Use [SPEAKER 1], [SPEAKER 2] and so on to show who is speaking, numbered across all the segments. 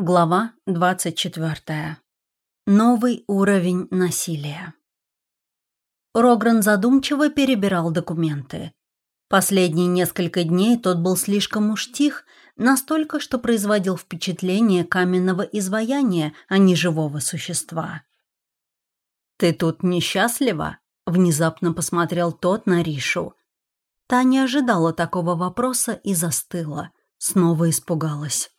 [SPEAKER 1] Глава 24. Новый уровень насилия. Рогран задумчиво перебирал документы. Последние несколько дней тот был слишком уж тих, настолько, что производил впечатление каменного изваяния, а не живого существа. «Ты тут несчастлива?» — внезапно посмотрел тот на Ришу. Та не ожидала такого вопроса и застыла, снова испугалась.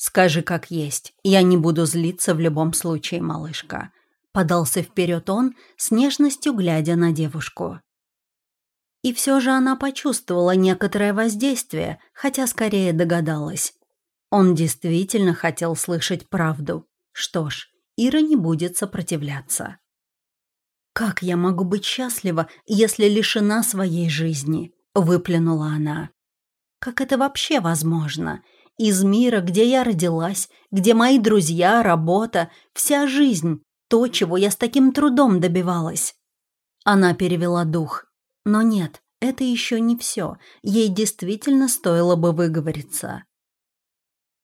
[SPEAKER 1] «Скажи, как есть. Я не буду злиться в любом случае, малышка», — подался вперед он, с нежностью глядя на девушку. И все же она почувствовала некоторое воздействие, хотя скорее догадалась. Он действительно хотел слышать правду. Что ж, Ира не будет сопротивляться. «Как я могу быть счастлива, если лишена своей жизни?» — выплюнула она. «Как это вообще возможно? Из мира, где я родилась, где мои друзья, работа, вся жизнь, то, чего я с таким трудом добивалась. Она перевела дух. Но нет, это еще не все. Ей действительно стоило бы выговориться.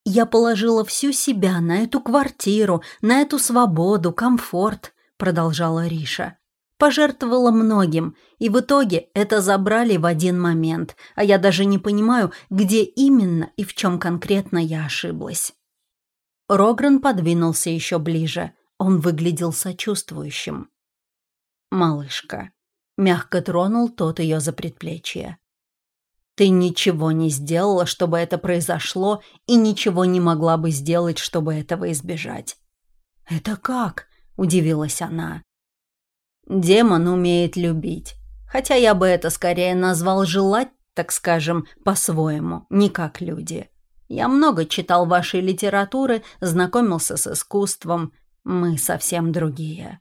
[SPEAKER 1] Я положила всю себя на эту квартиру, на эту свободу, комфорт, продолжала Риша пожертвовала многим, и в итоге это забрали в один момент, а я даже не понимаю, где именно и в чем конкретно я ошиблась. Рогран подвинулся еще ближе. Он выглядел сочувствующим. «Малышка», — мягко тронул тот ее за предплечье. «Ты ничего не сделала, чтобы это произошло, и ничего не могла бы сделать, чтобы этого избежать». «Это как?» — удивилась она. Демон умеет любить. Хотя я бы это скорее назвал желать, так скажем, по-своему, не как люди. Я много читал вашей литературы, знакомился с искусством. Мы совсем другие.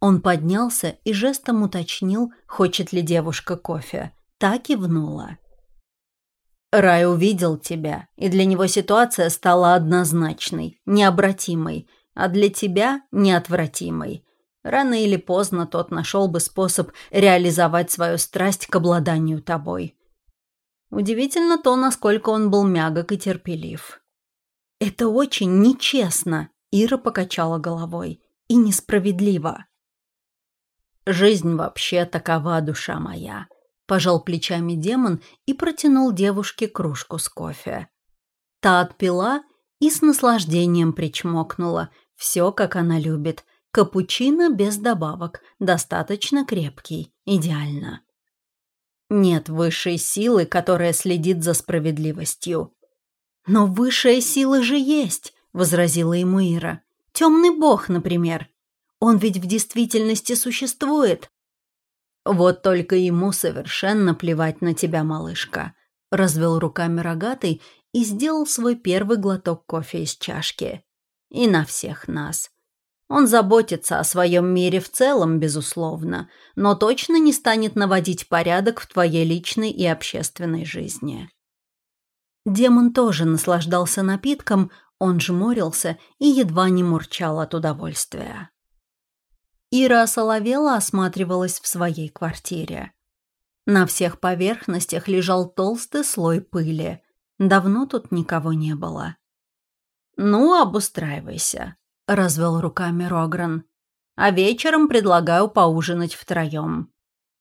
[SPEAKER 1] Он поднялся и жестом уточнил, хочет ли девушка кофе. Так и внула. Рай увидел тебя, и для него ситуация стала однозначной, необратимой, а для тебя – неотвратимой. Рано или поздно тот нашел бы способ реализовать свою страсть к обладанию тобой. Удивительно то, насколько он был мягок и терпелив. «Это очень нечестно», — Ира покачала головой, — «и несправедливо». «Жизнь вообще такова, душа моя», — пожал плечами демон и протянул девушке кружку с кофе. Та отпила и с наслаждением причмокнула, все, как она любит, Капучино без добавок, достаточно крепкий, идеально. Нет высшей силы, которая следит за справедливостью. «Но высшая сила же есть», — возразила ему Ира. «Темный бог, например. Он ведь в действительности существует». «Вот только ему совершенно плевать на тебя, малышка», — развел руками рогатый и сделал свой первый глоток кофе из чашки. «И на всех нас. Он заботится о своем мире в целом, безусловно, но точно не станет наводить порядок в твоей личной и общественной жизни. Демон тоже наслаждался напитком, он жмурился и едва не мурчал от удовольствия. Ира осоловела осматривалась в своей квартире. На всех поверхностях лежал толстый слой пыли. Давно тут никого не было. «Ну, обустраивайся», развел руками Рогран. А вечером предлагаю поужинать втроем.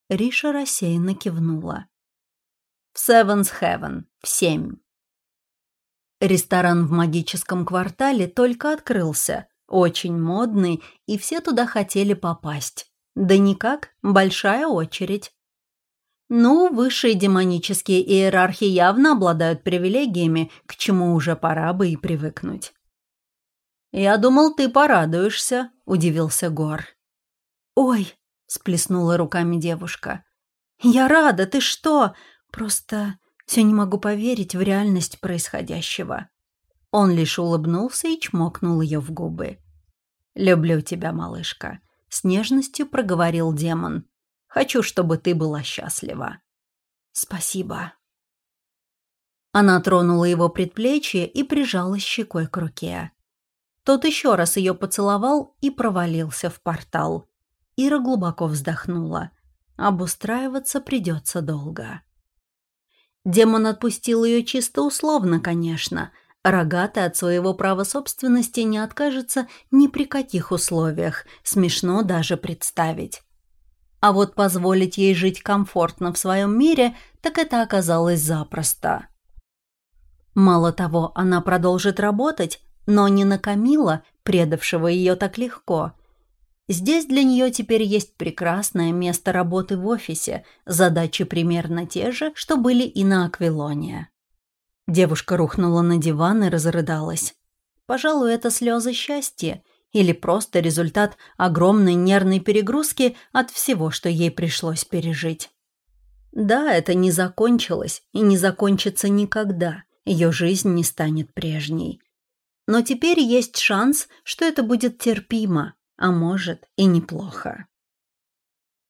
[SPEAKER 1] Риша рассеянно кивнула. В Севенс Heaven в семь. Ресторан в магическом квартале только открылся, очень модный, и все туда хотели попасть. Да никак, большая очередь. Ну, высшие демонические иерархи явно обладают привилегиями, к чему уже пора бы и привыкнуть. «Я думал, ты порадуешься», — удивился Гор. «Ой», — сплеснула руками девушка. «Я рада, ты что? Просто все не могу поверить в реальность происходящего». Он лишь улыбнулся и чмокнул ее в губы. «Люблю тебя, малышка», — с нежностью проговорил демон. «Хочу, чтобы ты была счастлива». «Спасибо». Она тронула его предплечье и прижала щекой к руке. Тот еще раз ее поцеловал и провалился в портал. Ира глубоко вздохнула. Обустраиваться придется долго. Демон отпустил ее чисто условно, конечно. Рогатый от своего права собственности не откажется ни при каких условиях, смешно даже представить. А вот позволить ей жить комфортно в своем мире, так это оказалось запросто. Мало того, она продолжит работать, но не на Камила, предавшего ее так легко. Здесь для нее теперь есть прекрасное место работы в офисе, задачи примерно те же, что были и на Аквилоне. Девушка рухнула на диван и разрыдалась. Пожалуй, это слезы счастья или просто результат огромной нервной перегрузки от всего, что ей пришлось пережить. Да, это не закончилось и не закончится никогда. Ее жизнь не станет прежней. Но теперь есть шанс, что это будет терпимо, а может и неплохо.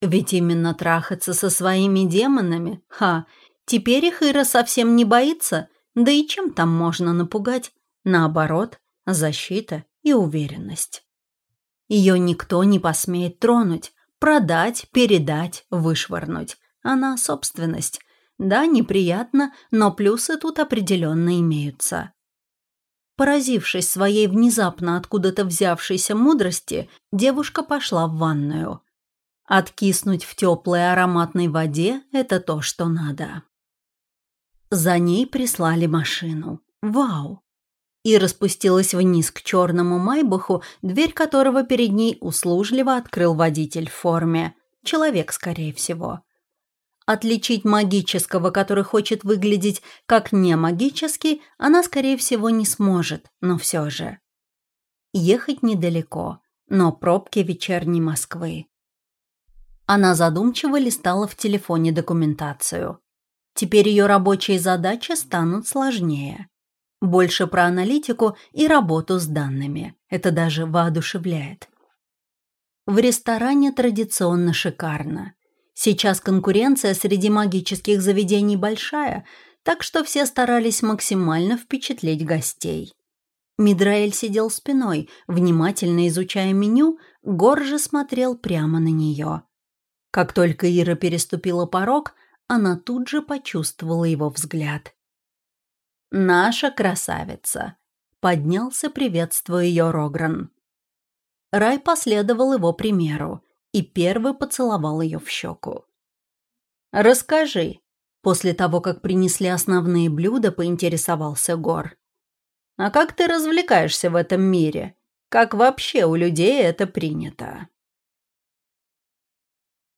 [SPEAKER 1] Ведь именно трахаться со своими демонами, ха, теперь их Ира совсем не боится – да и чем там можно напугать? Наоборот, защита и уверенность. Ее никто не посмеет тронуть, продать, передать, вышвырнуть. Она собственность. Да, неприятно, но плюсы тут определенно имеются. Поразившись своей внезапно откуда-то взявшейся мудрости, девушка пошла в ванную. Откиснуть в теплой ароматной воде – это то, что надо. За ней прислали машину. Вау! И распустилась вниз к черному майбаху, дверь которого перед ней услужливо открыл водитель в форме. Человек, скорее всего. Отличить магического, который хочет выглядеть как не магический, она, скорее всего, не сможет, но все же. Ехать недалеко, но пробки вечерней Москвы. Она задумчиво листала в телефоне документацию. Теперь ее рабочие задачи станут сложнее. Больше про аналитику и работу с данными. Это даже воодушевляет. В ресторане традиционно шикарно. Сейчас конкуренция среди магических заведений большая, так что все старались максимально впечатлить гостей. Мидраэль сидел спиной, внимательно изучая меню, Гор же смотрел прямо на нее. Как только Ира переступила порог, она тут же почувствовала его взгляд. «Наша красавица!» — поднялся, приветствуя ее Рогран. Рай последовал его примеру и первый поцеловал ее в щеку. «Расскажи», — после того, как принесли основные блюда, поинтересовался Гор. «А как ты развлекаешься в этом мире? Как вообще у людей это принято?»